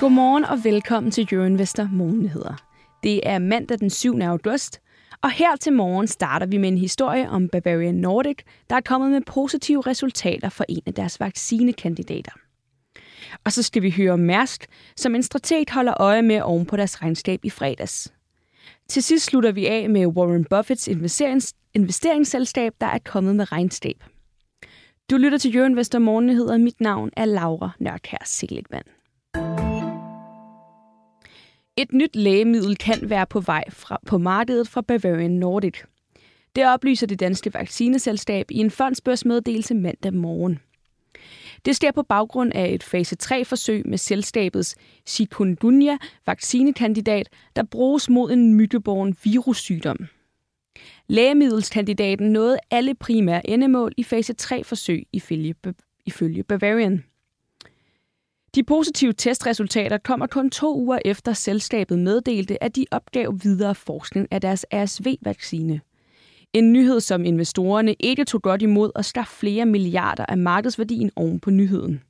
Godmorgen og velkommen til Euroinvestor Morgennyheder. Det er mandag den 7. august, og her til morgen starter vi med en historie om Bavarian Nordic, der er kommet med positive resultater for en af deres vaccinekandidater. Og så skal vi høre om Mærsk, som en strateg holder øje med oven på deres regnskab i fredags. Til sidst slutter vi af med Warren Buffetts investerings- investeringsselskab, der er kommet med regnskab. Du lytter til Jørgen Vester Morgennyheder. Mit navn er Laura Nørkær Seligman. Et nyt lægemiddel kan være på vej fra, på markedet fra Bavarian Nordic. Det oplyser det danske vaccineselskab i en fondsbørsmeddelelse mandag morgen. Det sker på baggrund af et fase 3-forsøg med selskabets chikungunya-vaccinekandidat, der bruges mod en myggeborgen virussygdom. Lægemiddelskandidaten nåede alle primære endemål i fase 3-forsøg ifølge, ifølge Bavarian. De positive testresultater kommer kun to uger efter selskabet meddelte, at de opgav videre forskning af deres RSV-vaccine. En nyhed, som investorerne ikke tog godt imod og skar flere milliarder af markedsværdien oven på nyheden.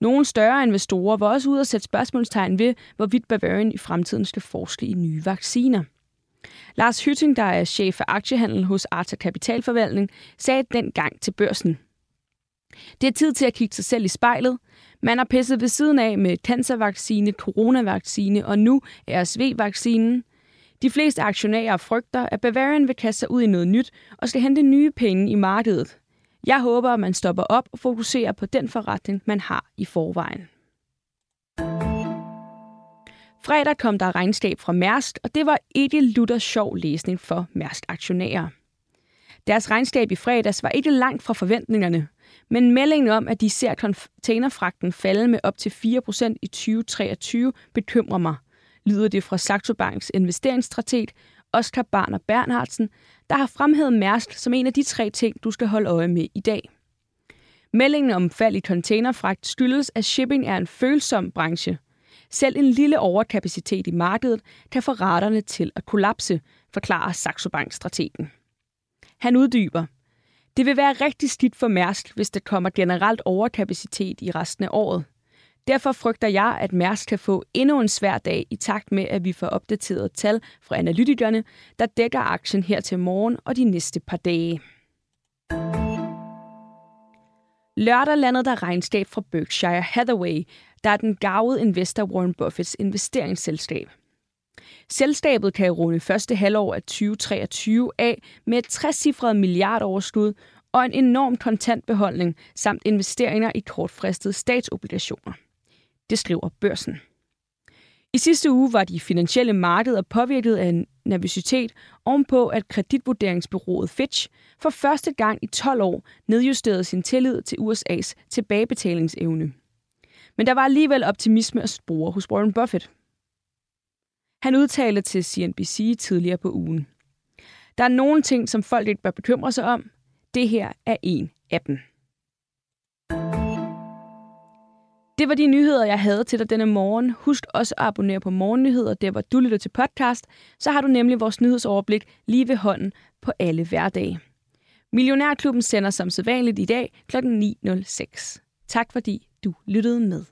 Nogle større investorer var også ude at sætte spørgsmålstegn ved, hvorvidt Bavarian i fremtiden skal forske i nye vacciner. Lars Hytting, der er chef for aktiehandel hos Arta Kapitalforvaltning, sagde dengang til børsen. Det er tid til at kigge sig selv i spejlet. Man har pisset ved siden af med cancervaccine, coronavaccine og nu RSV-vaccinen. De fleste aktionærer frygter, at Bavarian vil kaste sig ud i noget nyt og skal hente nye penge i markedet. Jeg håber, at man stopper op og fokuserer på den forretning, man har i forvejen. Fredag kom der regnskab fra Mærsk, og det var ikke lutter sjov læsning for Mærsk aktionærer. Deres regnskab i fredags var ikke langt fra forventningerne, men meldingen om, at de ser containerfragten falde med op til 4% i 2023, bekymrer mig, lyder det fra Saxo Banks investeringsstrateg Oscar Barner Bernhardsen, der har fremhævet Mærsk som en af de tre ting, du skal holde øje med i dag. Meldingen om fald i containerfragt skyldes, at shipping er en følsom branche. Selv en lille overkapacitet i markedet kan få raterne til at kollapse, forklarer Saxo Bank-strategen. Han uddyber. Det vil være rigtig skidt for Mærsk, hvis der kommer generelt overkapacitet i resten af året. Derfor frygter jeg, at Mærsk kan få endnu en svær dag i takt med, at vi får opdateret tal fra analytikerne, der dækker aktien her til morgen og de næste par dage. Lørdag landede der regnskab fra Berkshire Hathaway, der er den gavede investor Warren Buffets investeringsselskab. Selskabet kan runde første halvår af 2023 af med et 60 milliardoverskud og en enorm kontantbeholdning samt investeringer i kortfristede statsobligationer. Det skriver børsen. I sidste uge var de finansielle markeder påvirket af nervøsitet ovenpå, at kreditvurderingsbyrået Fitch for første gang i 12 år nedjusterede sin tillid til USA's tilbagebetalingsevne. Men der var alligevel optimisme at spore hos Warren Buffett. Han udtalte til CNBC tidligere på ugen. Der er nogle ting, som folk ikke bør bekymre sig om. Det her er en af dem. Det var de nyheder, jeg havde til dig denne morgen. Husk også at abonnere på Morgennyheder, der hvor du lytter til podcast. Så har du nemlig vores nyhedsoverblik lige ved hånden på alle hverdage. Millionærklubben sender som sædvanligt i dag kl. 9.06. Tak fordi du lyttede med.